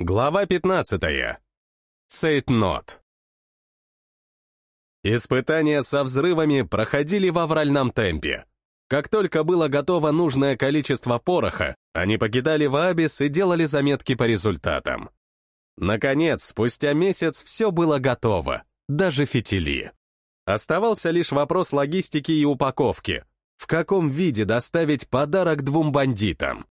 Глава 15. Цейтнот. Испытания со взрывами проходили в авральном темпе. Как только было готово нужное количество пороха, они покидали Ваабис и делали заметки по результатам. Наконец, спустя месяц все было готово, даже фитили. Оставался лишь вопрос логистики и упаковки. В каком виде доставить подарок двум бандитам?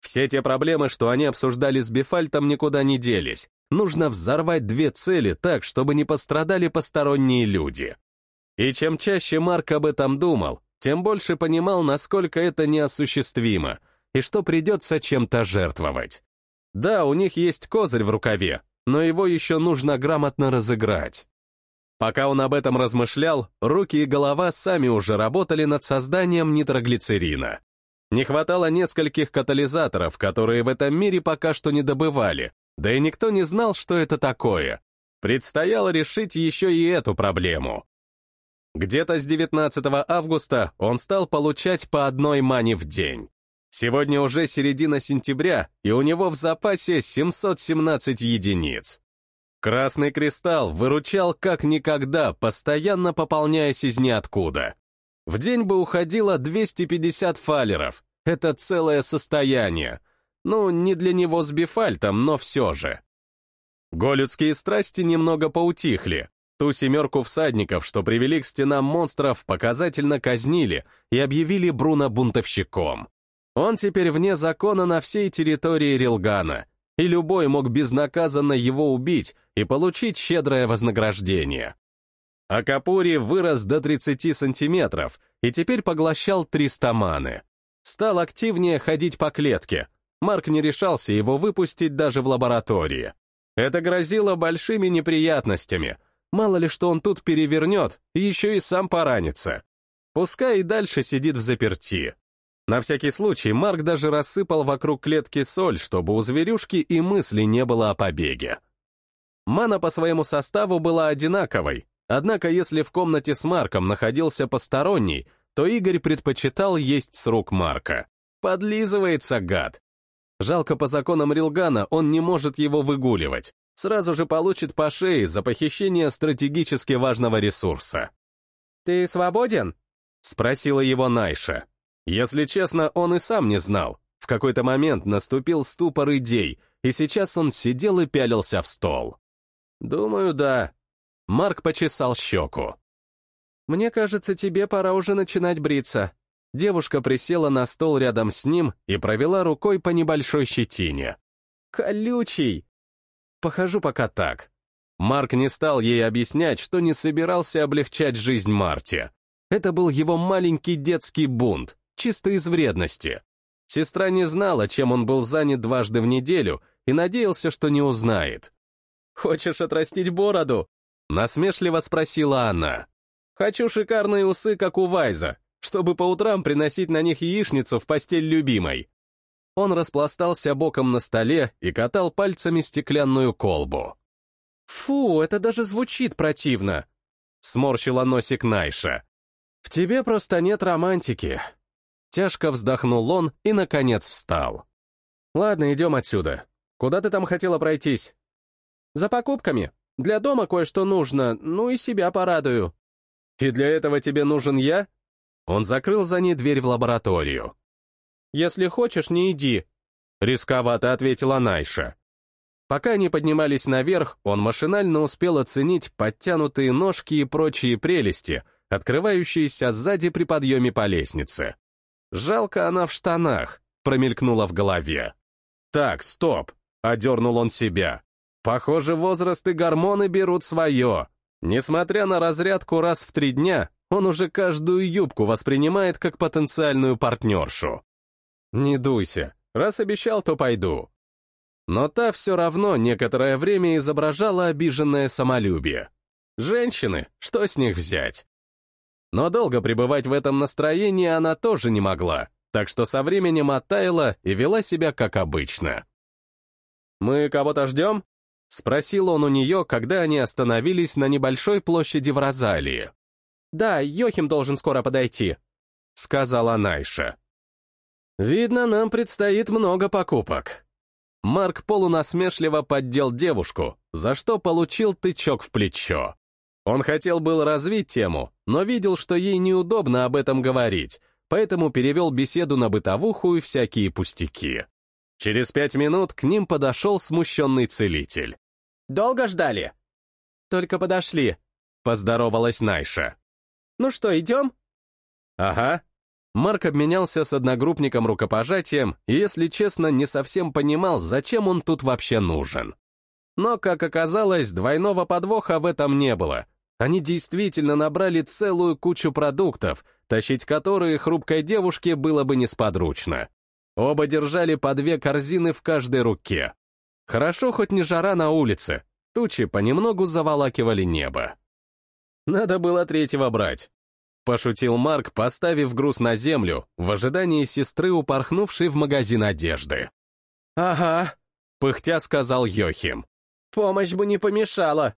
Все те проблемы, что они обсуждали с Бефальтом, никуда не делись. Нужно взорвать две цели так, чтобы не пострадали посторонние люди. И чем чаще Марк об этом думал, тем больше понимал, насколько это неосуществимо, и что придется чем-то жертвовать. Да, у них есть козырь в рукаве, но его еще нужно грамотно разыграть. Пока он об этом размышлял, руки и голова сами уже работали над созданием нитроглицерина. Не хватало нескольких катализаторов, которые в этом мире пока что не добывали, да и никто не знал, что это такое. Предстояло решить еще и эту проблему. Где-то с 19 августа он стал получать по одной мане в день. Сегодня уже середина сентября, и у него в запасе 717 единиц. Красный кристалл выручал как никогда, постоянно пополняясь из ниоткуда. В день бы уходило 250 фалеров. Это целое состояние. Ну, не для него с бифальтом, но все же. Голюдские страсти немного поутихли. Ту семерку всадников, что привели к стенам монстров, показательно казнили и объявили Бруно бунтовщиком. Он теперь вне закона на всей территории Рилгана, и любой мог безнаказанно его убить и получить щедрое вознаграждение. А Капури вырос до 30 сантиметров и теперь поглощал 300 маны. Стал активнее ходить по клетке. Марк не решался его выпустить даже в лаборатории. Это грозило большими неприятностями. Мало ли что он тут перевернет, еще и сам поранится. Пускай и дальше сидит в заперти. На всякий случай Марк даже рассыпал вокруг клетки соль, чтобы у зверюшки и мысли не было о побеге. Мана по своему составу была одинаковой, Однако, если в комнате с Марком находился посторонний, то Игорь предпочитал есть с рук Марка. Подлизывается гад. Жалко по законам Рилгана он не может его выгуливать. Сразу же получит по шее за похищение стратегически важного ресурса. «Ты свободен?» — спросила его Найша. Если честно, он и сам не знал. В какой-то момент наступил ступор идей, и сейчас он сидел и пялился в стол. «Думаю, да», Марк почесал щеку. «Мне кажется, тебе пора уже начинать бриться». Девушка присела на стол рядом с ним и провела рукой по небольшой щетине. «Колючий!» «Похожу пока так». Марк не стал ей объяснять, что не собирался облегчать жизнь Марте. Это был его маленький детский бунт, чисто из вредности. Сестра не знала, чем он был занят дважды в неделю, и надеялся, что не узнает. «Хочешь отрастить бороду?» Насмешливо спросила она. «Хочу шикарные усы, как у Вайза, чтобы по утрам приносить на них яичницу в постель любимой». Он распластался боком на столе и катал пальцами стеклянную колбу. «Фу, это даже звучит противно!» — сморщила носик Найша. «В тебе просто нет романтики». Тяжко вздохнул он и, наконец, встал. «Ладно, идем отсюда. Куда ты там хотела пройтись?» «За покупками. Для дома кое-что нужно, ну и себя порадую». «И для этого тебе нужен я?» Он закрыл за ней дверь в лабораторию. «Если хочешь, не иди», — рисковато ответила Найша. Пока они поднимались наверх, он машинально успел оценить подтянутые ножки и прочие прелести, открывающиеся сзади при подъеме по лестнице. «Жалко она в штанах», — промелькнула в голове. «Так, стоп», — одернул он себя. Похоже, возраст и гормоны берут свое. Несмотря на разрядку раз в три дня, он уже каждую юбку воспринимает как потенциальную партнершу. Не дуйся, раз обещал, то пойду. Но та все равно некоторое время изображала обиженное самолюбие. Женщины, что с них взять? Но долго пребывать в этом настроении она тоже не могла, так что со временем оттаяла и вела себя как обычно. «Мы кого-то ждем?» — спросил он у нее, когда они остановились на небольшой площади в Розалии. «Да, Йохим должен скоро подойти», — сказала Найша. «Видно, нам предстоит много покупок». Марк полунасмешливо поддел девушку, за что получил тычок в плечо. Он хотел был развить тему, но видел, что ей неудобно об этом говорить, поэтому перевел беседу на бытовуху и всякие пустяки. Через пять минут к ним подошел смущенный целитель. «Долго ждали?» «Только подошли», — поздоровалась Найша. «Ну что, идем?» «Ага». Марк обменялся с одногруппником рукопожатием и, если честно, не совсем понимал, зачем он тут вообще нужен. Но, как оказалось, двойного подвоха в этом не было. Они действительно набрали целую кучу продуктов, тащить которые хрупкой девушке было бы несподручно. Оба держали по две корзины в каждой руке. Хорошо, хоть не жара на улице, тучи понемногу заволакивали небо. Надо было третьего брать. Пошутил Марк, поставив груз на землю, в ожидании сестры, упорхнувшей в магазин одежды. «Ага», — пыхтя сказал Йохим. «Помощь бы не помешала».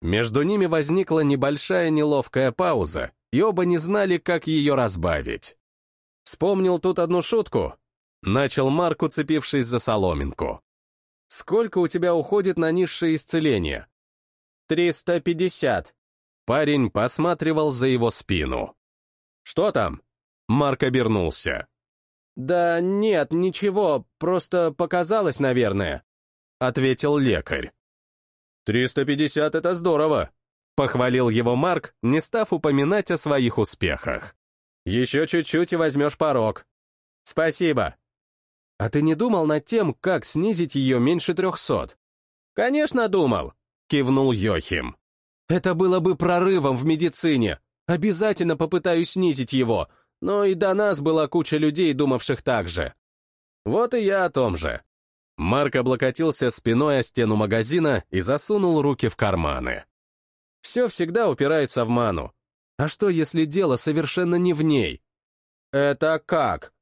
Между ними возникла небольшая неловкая пауза, и оба не знали, как ее разбавить. Вспомнил тут одну шутку. Начал Марк, уцепившись за соломинку. «Сколько у тебя уходит на низшее исцеление?» «Триста пятьдесят». Парень посматривал за его спину. «Что там?» Марк обернулся. «Да нет, ничего, просто показалось, наверное», — ответил лекарь. «Триста пятьдесят — это здорово», — похвалил его Марк, не став упоминать о своих успехах. «Еще чуть-чуть и возьмешь порог». «Спасибо». «А ты не думал над тем, как снизить ее меньше трехсот?» «Конечно думал», — кивнул Йохим. «Это было бы прорывом в медицине. Обязательно попытаюсь снизить его, но и до нас была куча людей, думавших так же». «Вот и я о том же». Марк облокотился спиной о стену магазина и засунул руки в карманы. Все всегда упирается в ману. А что, если дело совершенно не в ней? Это как?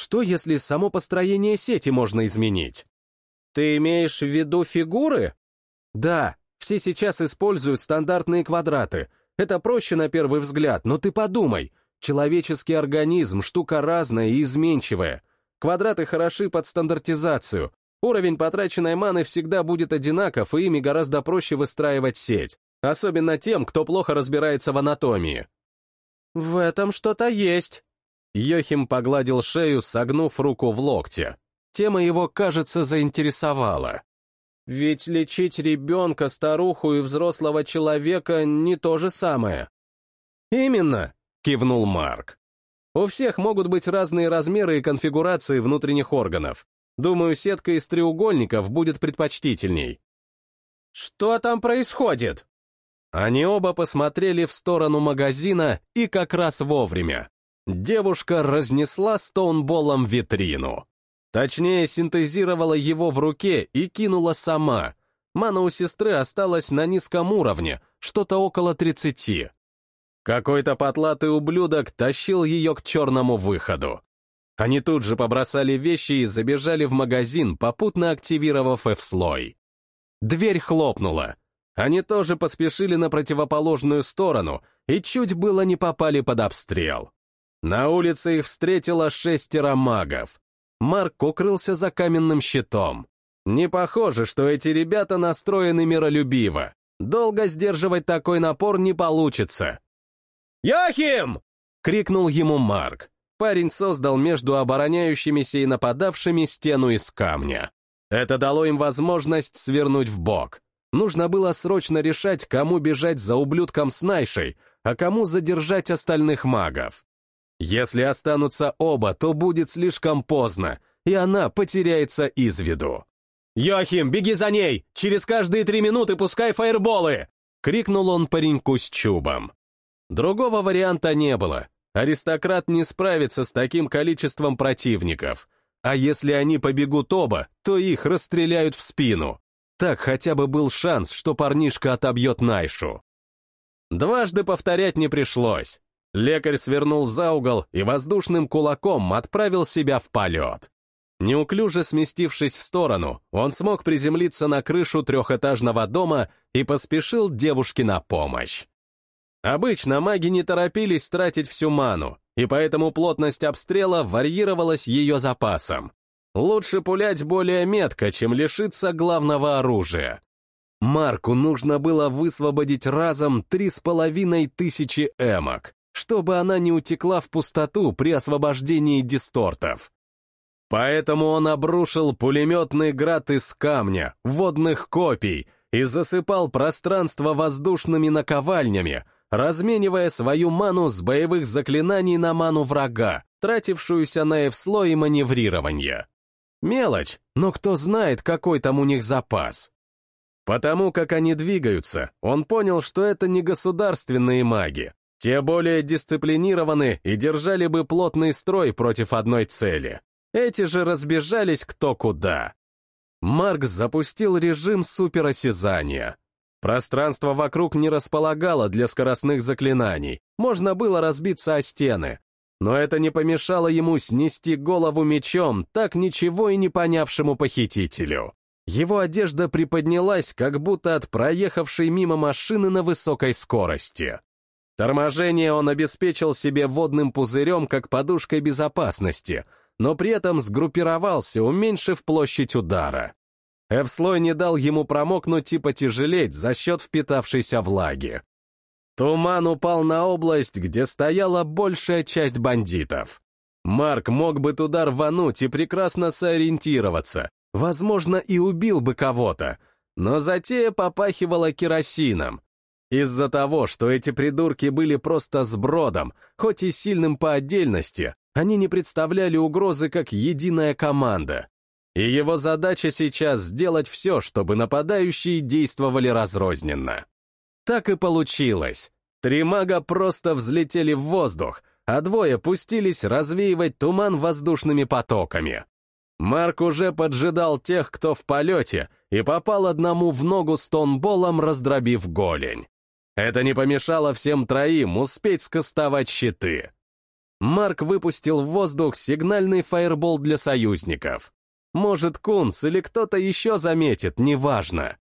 Что, если само построение сети можно изменить? Ты имеешь в виду фигуры? Да, все сейчас используют стандартные квадраты. Это проще на первый взгляд, но ты подумай. Человеческий организм — штука разная и изменчивая. Квадраты хороши под стандартизацию. Уровень потраченной маны всегда будет одинаков, и ими гораздо проще выстраивать сеть. Особенно тем, кто плохо разбирается в анатомии. «В этом что-то есть». Йохим погладил шею, согнув руку в локте. Тема его, кажется, заинтересовала. «Ведь лечить ребенка, старуху и взрослого человека не то же самое». «Именно», — кивнул Марк. У всех могут быть разные размеры и конфигурации внутренних органов. Думаю, сетка из треугольников будет предпочтительней. «Что там происходит?» Они оба посмотрели в сторону магазина и как раз вовремя. Девушка разнесла стоунболом витрину. Точнее, синтезировала его в руке и кинула сама. Мана у сестры осталась на низком уровне, что-то около тридцати. Какой-то потлатый ублюдок тащил ее к черному выходу. Они тут же побросали вещи и забежали в магазин, попутно активировав F-слой. Дверь хлопнула. Они тоже поспешили на противоположную сторону и чуть было не попали под обстрел. На улице их встретило шестеро магов. Марк укрылся за каменным щитом. Не похоже, что эти ребята настроены миролюбиво. Долго сдерживать такой напор не получится. «Яхим!» — крикнул ему Марк. Парень создал между обороняющимися и нападавшими стену из камня. Это дало им возможность свернуть в бок. Нужно было срочно решать, кому бежать за ублюдком с Найшей, а кому задержать остальных магов. Если останутся оба, то будет слишком поздно, и она потеряется из виду. «Йохим, беги за ней! Через каждые три минуты пускай фаерболы!» — крикнул он пареньку с чубом. Другого варианта не было. Аристократ не справится с таким количеством противников. А если они побегут оба, то их расстреляют в спину. Так хотя бы был шанс, что парнишка отобьет Найшу. Дважды повторять не пришлось. Лекарь свернул за угол и воздушным кулаком отправил себя в полет. Неуклюже сместившись в сторону, он смог приземлиться на крышу трехэтажного дома и поспешил девушке на помощь. Обычно маги не торопились тратить всю ману, и поэтому плотность обстрела варьировалась ее запасом. Лучше пулять более метко, чем лишиться главного оружия. Марку нужно было высвободить разом три с половиной тысячи эмок, чтобы она не утекла в пустоту при освобождении дистортов. Поэтому он обрушил пулеметный град из камня, водных копий и засыпал пространство воздушными наковальнями, разменивая свою ману с боевых заклинаний на ману врага, тратившуюся на эвсло и маневрирование. Мелочь, но кто знает, какой там у них запас. Потому как они двигаются, он понял, что это не государственные маги. Те более дисциплинированы и держали бы плотный строй против одной цели. Эти же разбежались кто куда. Марк запустил режим суперосязания. Пространство вокруг не располагало для скоростных заклинаний, можно было разбиться о стены. Но это не помешало ему снести голову мечом, так ничего и не понявшему похитителю. Его одежда приподнялась, как будто от проехавшей мимо машины на высокой скорости. Торможение он обеспечил себе водным пузырем, как подушкой безопасности, но при этом сгруппировался, уменьшив площадь удара. Эвслой не дал ему промокнуть и потяжелеть за счет впитавшейся влаги. Туман упал на область, где стояла большая часть бандитов. Марк мог бы туда рвануть и прекрасно сориентироваться, Возможно, и убил бы кого-то, но затея попахивала керосином. Из-за того, что эти придурки были просто сбродом, хоть и сильным по отдельности, они не представляли угрозы как единая команда. И его задача сейчас сделать все, чтобы нападающие действовали разрозненно. Так и получилось. Три мага просто взлетели в воздух, а двое пустились развеивать туман воздушными потоками. Марк уже поджидал тех, кто в полете, и попал одному в ногу с тонболом, раздробив голень. Это не помешало всем троим успеть скостовать щиты. Марк выпустил в воздух сигнальный фаербол для союзников. Может, Кунс или кто-то еще заметит, неважно.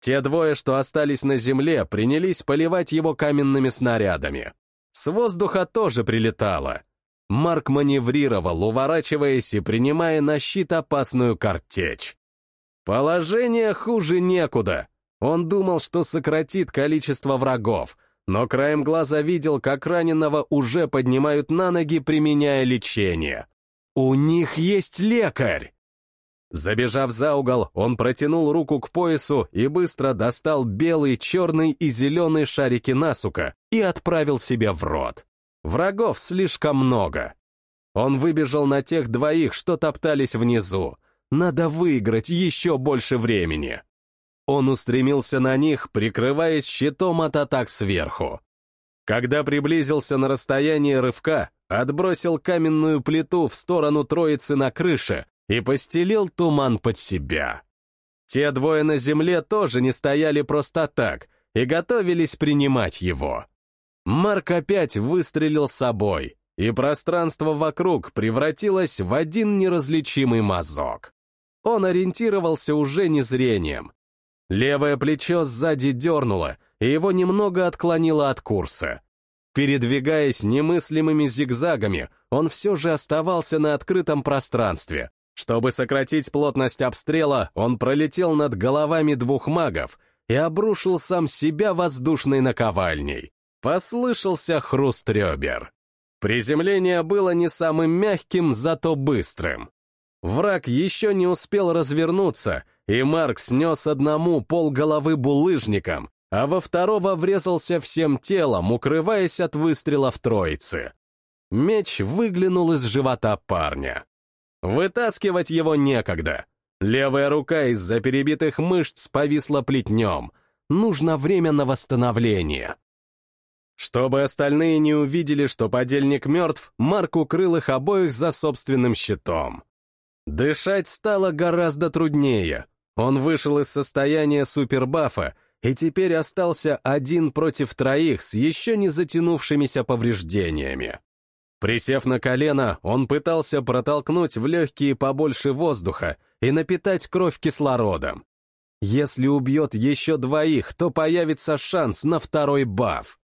Те двое, что остались на земле, принялись поливать его каменными снарядами. С воздуха тоже прилетало. Марк маневрировал, уворачиваясь и принимая на щит опасную картечь. Положение хуже некуда. Он думал, что сократит количество врагов, но краем глаза видел, как раненого уже поднимают на ноги, применяя лечение. «У них есть лекарь!» Забежав за угол, он протянул руку к поясу и быстро достал белый, черный и зеленый шарики насука и отправил себе в рот. Врагов слишком много. Он выбежал на тех двоих, что топтались внизу. Надо выиграть еще больше времени. Он устремился на них, прикрываясь щитом от атак сверху. Когда приблизился на расстояние рывка, отбросил каменную плиту в сторону троицы на крыше и постелил туман под себя. Те двое на земле тоже не стояли просто так и готовились принимать его. Марк опять выстрелил собой, и пространство вокруг превратилось в один неразличимый мазок. Он ориентировался уже не зрением. Левое плечо сзади дернуло, и его немного отклонило от курса. Передвигаясь немыслимыми зигзагами, он все же оставался на открытом пространстве. Чтобы сократить плотность обстрела, он пролетел над головами двух магов и обрушил сам себя воздушной наковальней. Послышался хруст ребер. Приземление было не самым мягким, зато быстрым. Враг еще не успел развернуться, и Марк снес одному пол головы булыжником, а во второго врезался всем телом, укрываясь от выстрела в троице. Меч выглянул из живота парня. Вытаскивать его некогда. Левая рука из-за перебитых мышц повисла плетнем. Нужно время на восстановление. Чтобы остальные не увидели, что подельник мертв, Марк укрыл их обоих за собственным щитом. Дышать стало гораздо труднее. Он вышел из состояния супербафа и теперь остался один против троих с еще не затянувшимися повреждениями. Присев на колено, он пытался протолкнуть в легкие побольше воздуха и напитать кровь кислородом. Если убьет еще двоих, то появится шанс на второй баф.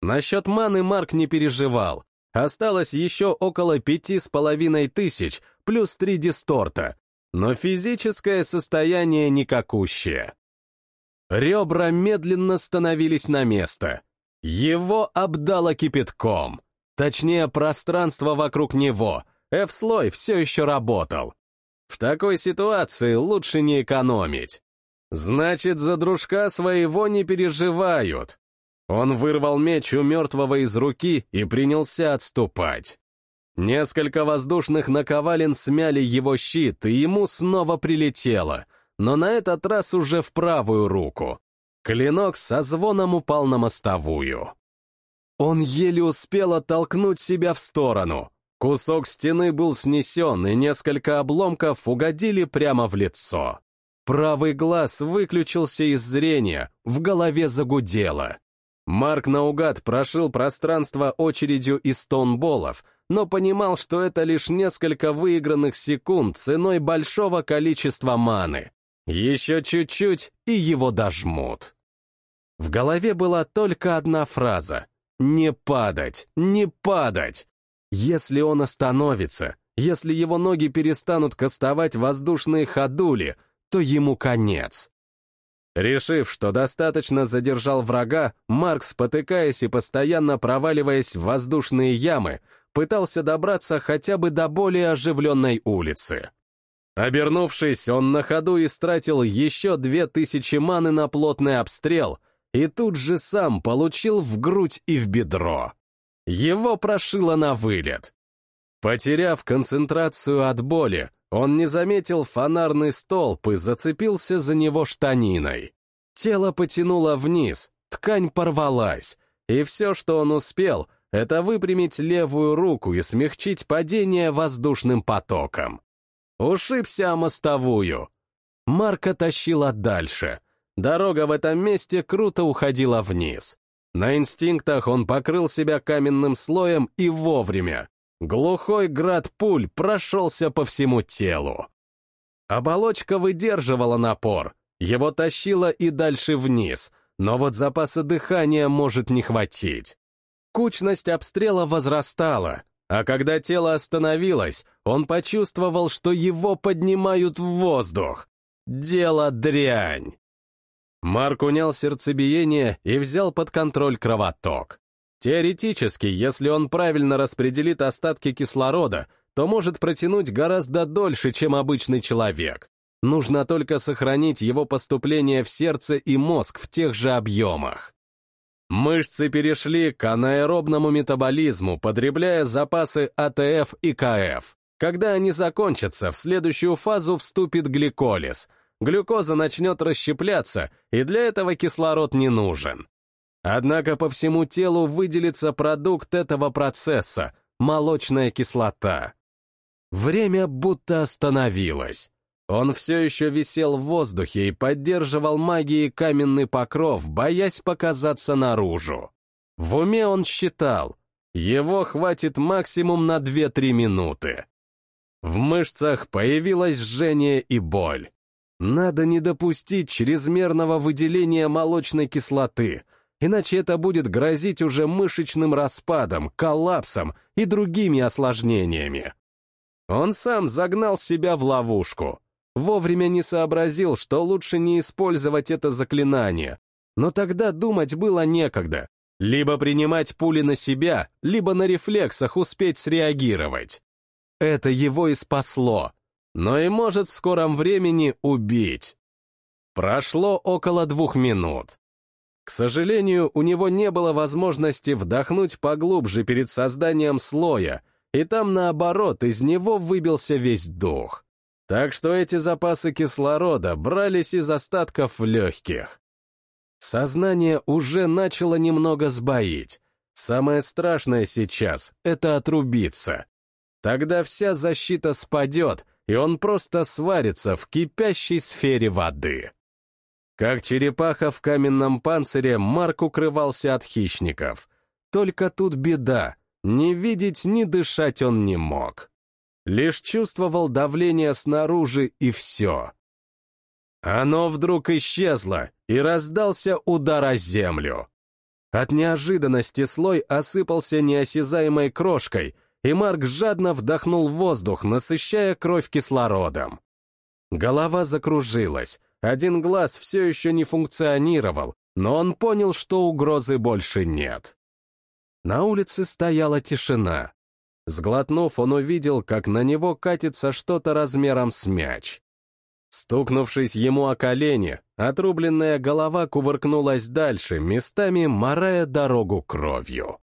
Насчет маны Марк не переживал. Осталось еще около пяти с половиной тысяч, плюс три дисторта, но физическое состояние никакущее. Ребра медленно становились на место. Его обдало кипятком. Точнее, пространство вокруг него. F-слой все еще работал. В такой ситуации лучше не экономить. Значит, за дружка своего не переживают. Он вырвал меч у мертвого из руки и принялся отступать. Несколько воздушных наковален смяли его щит, и ему снова прилетело, но на этот раз уже в правую руку. Клинок со звоном упал на мостовую. Он еле успел оттолкнуть себя в сторону. Кусок стены был снесен, и несколько обломков угодили прямо в лицо. Правый глаз выключился из зрения, в голове загудело. Марк наугад прошил пространство очередью из стонболов, но понимал, что это лишь несколько выигранных секунд ценой большого количества маны. Еще чуть-чуть, и его дожмут. В голове была только одна фраза «Не падать! Не падать!» Если он остановится, если его ноги перестанут кастовать воздушные ходули, то ему конец. Решив, что достаточно задержал врага, Марк, спотыкаясь и постоянно проваливаясь в воздушные ямы, пытался добраться хотя бы до более оживленной улицы. Обернувшись, он на ходу истратил еще две тысячи маны на плотный обстрел и тут же сам получил в грудь и в бедро. Его прошило на вылет. Потеряв концентрацию от боли, он не заметил фонарный столб и зацепился за него штаниной. Тело потянуло вниз, ткань порвалась, и все, что он успел, это выпрямить левую руку и смягчить падение воздушным потоком. Ушибся о мостовую. Марка тащила дальше. Дорога в этом месте круто уходила вниз. На инстинктах он покрыл себя каменным слоем и вовремя. Глухой град пуль прошелся по всему телу. Оболочка выдерживала напор, его тащило и дальше вниз, но вот запаса дыхания может не хватить. Кучность обстрела возрастала, а когда тело остановилось, он почувствовал, что его поднимают в воздух. Дело дрянь. Марк унял сердцебиение и взял под контроль кровоток. Теоретически, если он правильно распределит остатки кислорода, то может протянуть гораздо дольше, чем обычный человек. Нужно только сохранить его поступление в сердце и мозг в тех же объемах. Мышцы перешли к анаэробному метаболизму, потребляя запасы АТФ и КФ. Когда они закончатся, в следующую фазу вступит гликолиз. Глюкоза начнет расщепляться, и для этого кислород не нужен. Однако по всему телу выделится продукт этого процесса — молочная кислота. Время будто остановилось. Он все еще висел в воздухе и поддерживал магией каменный покров, боясь показаться наружу. В уме он считал, его хватит максимум на 2-3 минуты. В мышцах появилось жжение и боль. Надо не допустить чрезмерного выделения молочной кислоты — иначе это будет грозить уже мышечным распадом, коллапсом и другими осложнениями. Он сам загнал себя в ловушку. Вовремя не сообразил, что лучше не использовать это заклинание. Но тогда думать было некогда. Либо принимать пули на себя, либо на рефлексах успеть среагировать. Это его и спасло, но и может в скором времени убить. Прошло около двух минут. К сожалению, у него не было возможности вдохнуть поглубже перед созданием слоя, и там, наоборот, из него выбился весь дух. Так что эти запасы кислорода брались из остатков легких. Сознание уже начало немного сбоить. Самое страшное сейчас — это отрубиться. Тогда вся защита спадет, и он просто сварится в кипящей сфере воды. Как черепаха в каменном панцире, Марк укрывался от хищников. Только тут беда. Ни видеть, ни дышать он не мог. Лишь чувствовал давление снаружи, и все. Оно вдруг исчезло, и раздался удар о землю. От неожиданности слой осыпался неосязаемой крошкой, и Марк жадно вдохнул воздух, насыщая кровь кислородом. Голова закружилась, один глаз все еще не функционировал, но он понял, что угрозы больше нет. На улице стояла тишина. Сглотнув, он увидел, как на него катится что-то размером с мяч. Стукнувшись ему о колени, отрубленная голова кувыркнулась дальше, местами морая дорогу кровью.